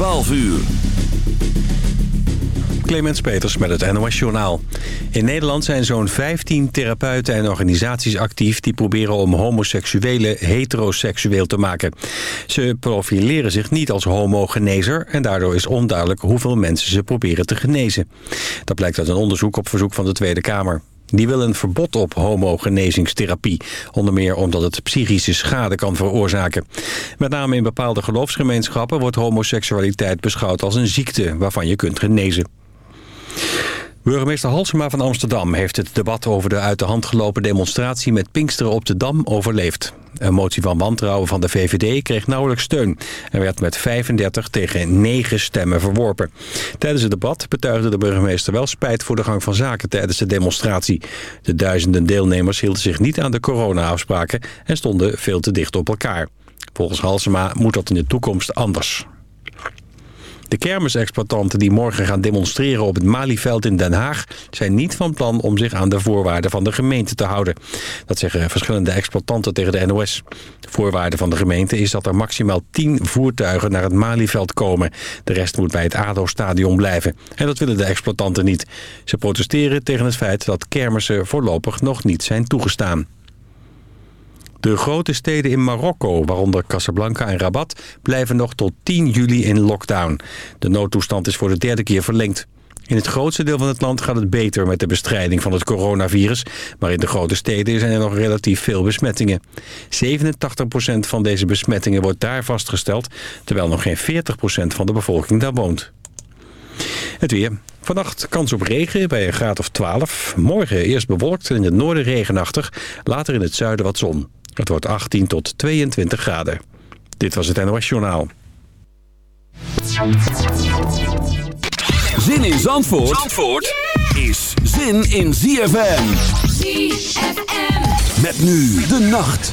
12 uur. Clemens Peters met het NOS Journaal. In Nederland zijn zo'n 15 therapeuten en organisaties actief... die proberen om homoseksuelen heteroseksueel te maken. Ze profileren zich niet als homogenezer... en daardoor is onduidelijk hoeveel mensen ze proberen te genezen. Dat blijkt uit een onderzoek op verzoek van de Tweede Kamer. Die wil een verbod op homogenezingstherapie. Onder meer omdat het psychische schade kan veroorzaken. Met name in bepaalde geloofsgemeenschappen wordt homoseksualiteit beschouwd als een ziekte waarvan je kunt genezen. Burgemeester Halsema van Amsterdam heeft het debat over de uit de hand gelopen demonstratie met Pinksteren op de Dam overleefd. Een motie van wantrouwen van de VVD kreeg nauwelijks steun en werd met 35 tegen 9 stemmen verworpen. Tijdens het debat betuigde de burgemeester wel spijt voor de gang van zaken tijdens de demonstratie. De duizenden deelnemers hielden zich niet aan de corona-afspraken en stonden veel te dicht op elkaar. Volgens Halsema moet dat in de toekomst anders. De kermisexploitanten die morgen gaan demonstreren op het Malieveld in Den Haag... zijn niet van plan om zich aan de voorwaarden van de gemeente te houden. Dat zeggen verschillende exploitanten tegen de NOS. De voorwaarde van de gemeente is dat er maximaal 10 voertuigen naar het Malieveld komen. De rest moet bij het ADO-stadion blijven. En dat willen de exploitanten niet. Ze protesteren tegen het feit dat kermissen voorlopig nog niet zijn toegestaan. De grote steden in Marokko, waaronder Casablanca en Rabat... blijven nog tot 10 juli in lockdown. De noodtoestand is voor de derde keer verlengd. In het grootste deel van het land gaat het beter met de bestrijding van het coronavirus. Maar in de grote steden zijn er nog relatief veel besmettingen. 87% van deze besmettingen wordt daar vastgesteld... terwijl nog geen 40% van de bevolking daar woont. Het weer. Vannacht kans op regen bij een graad of 12. Morgen eerst bewolkt en in het noorden regenachtig. Later in het zuiden wat zon. Het wordt 18 tot 22 graden. Dit was het NOS Journaal. Zin in Zandvoort, Zandvoort is zin in ZFM. ZFM. Met nu de nacht.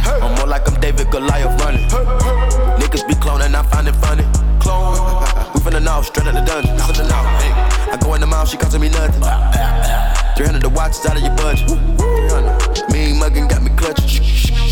I'm more like I'm David Goliath running. Niggas be cloning, I find it funny. Clone, we finna know, straight out the dungeon. I go in the mouth, she costing me nothing. 300 the watch is out of your budget. Mean muggin' got me clutching.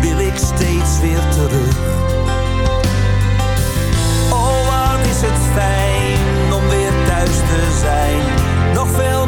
wil ik steeds weer terug. Oh, wat is het fijn om weer thuis te zijn. Nog veel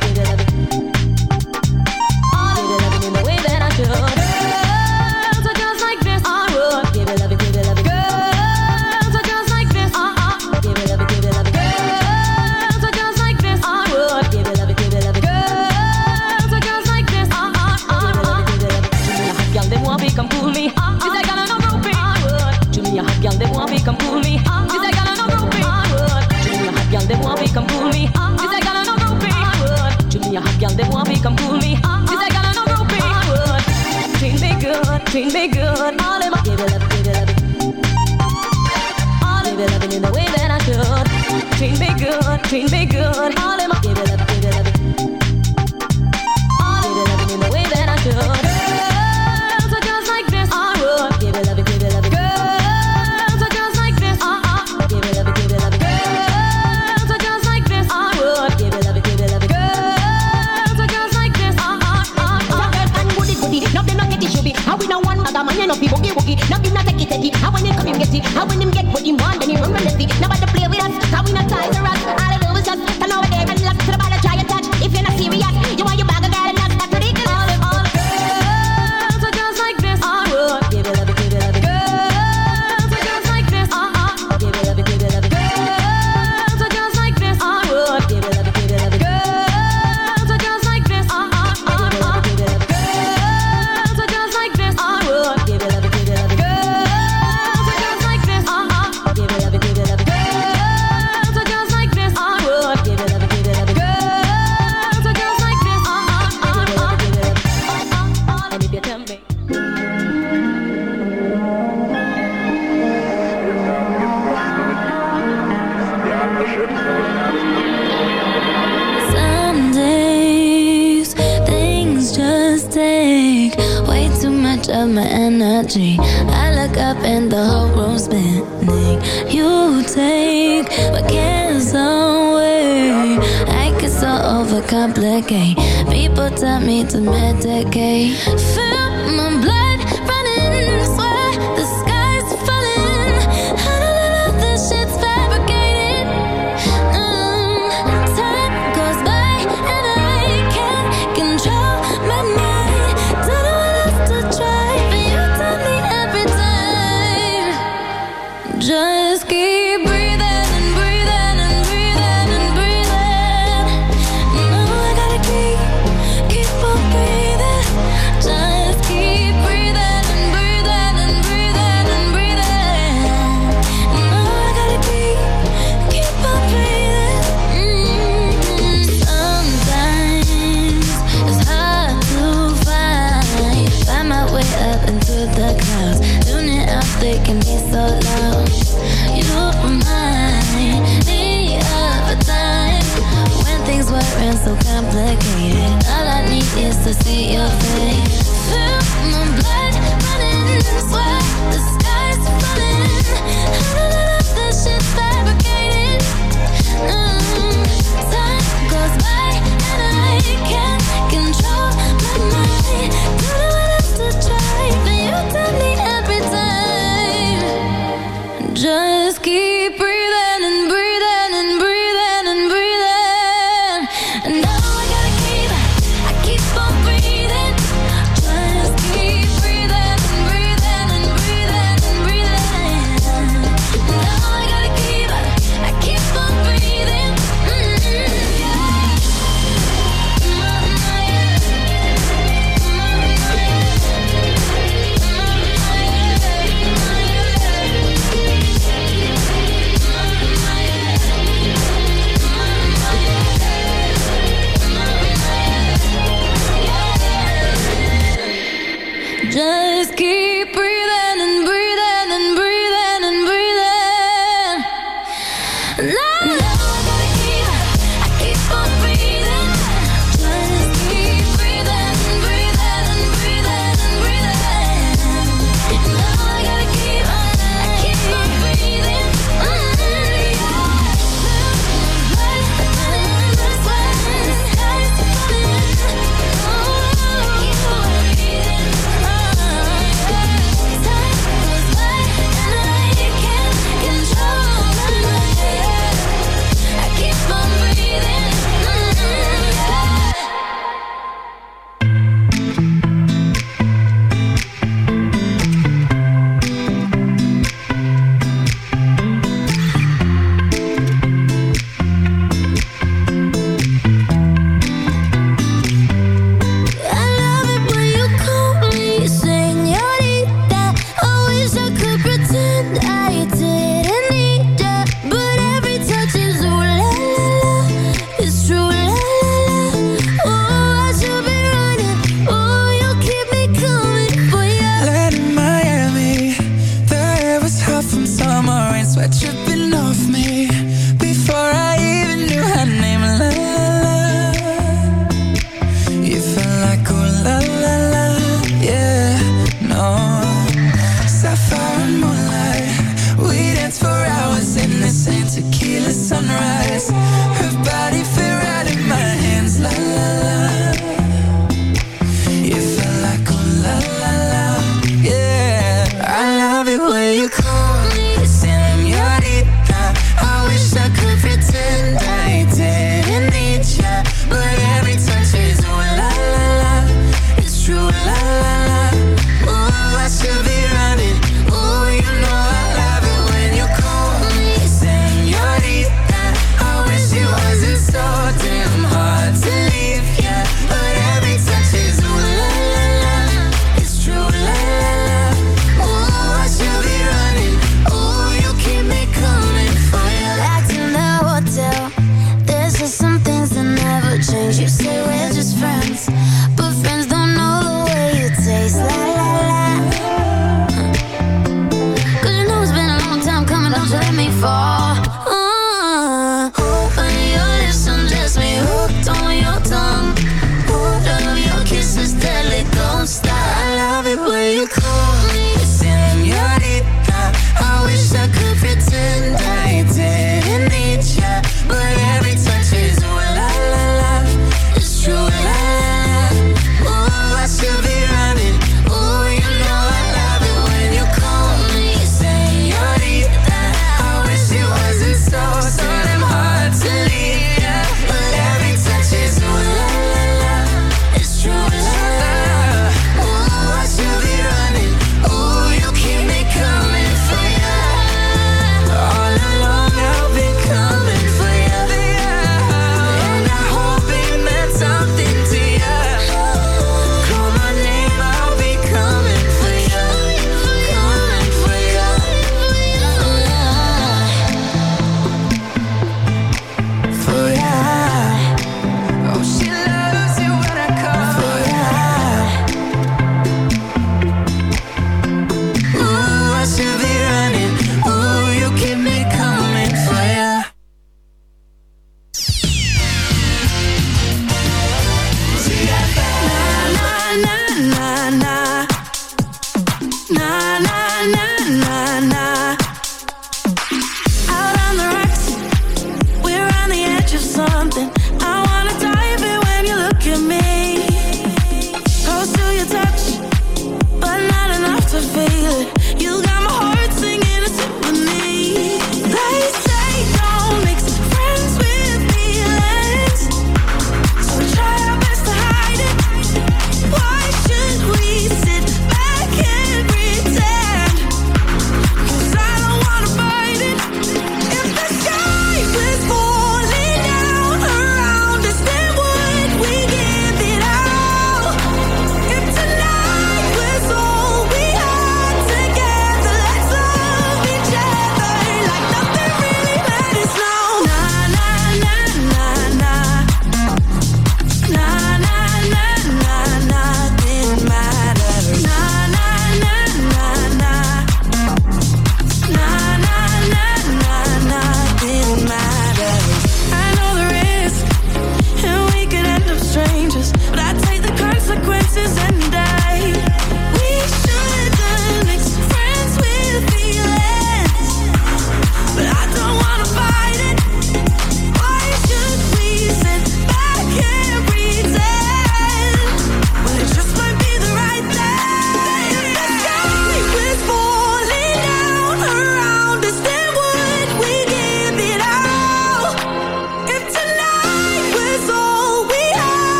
treat me good. All in my give it up, give it up. All in my up in the way that I could. Treat me good, treat me good. All in my give it up. Now when him get what he want, then he run relentlessly. Now by the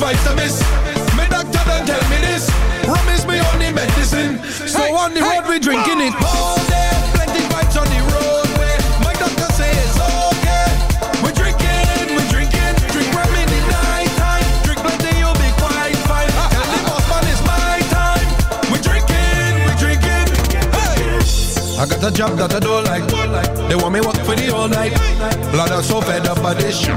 vice a miss. My doctor tell me this. Rum is my only medicine. So hey, on the hey, we drinking it all day. Plenty vibes on the roadway. My doctor says it's okay. We drinking, we drinking. Drink rum in the night time. Drink plenty, you'll be quite fine. Tell the boss man it's my time. We drinking, we drinking. Hey. I got a job that I don't like. They want me work for the all night. Blood, I'm so fed up by this shit.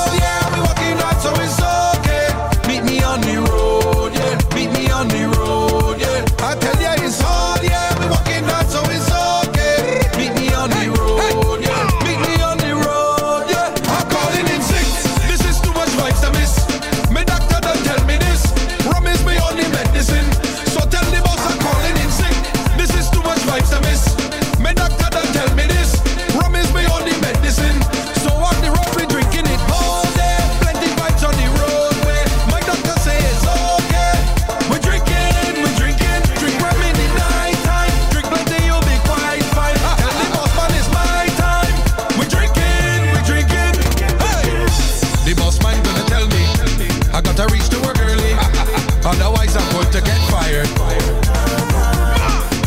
Otherwise I'm going to get fired.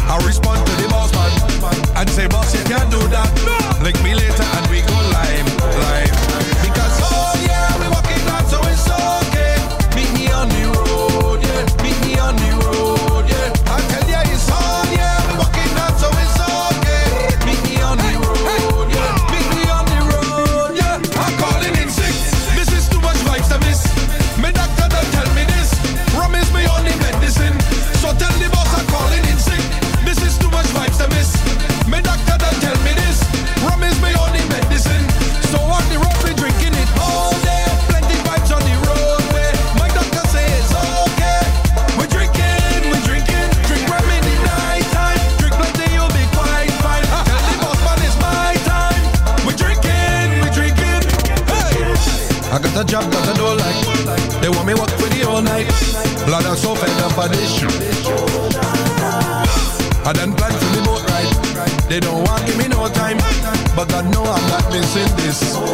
I respond This.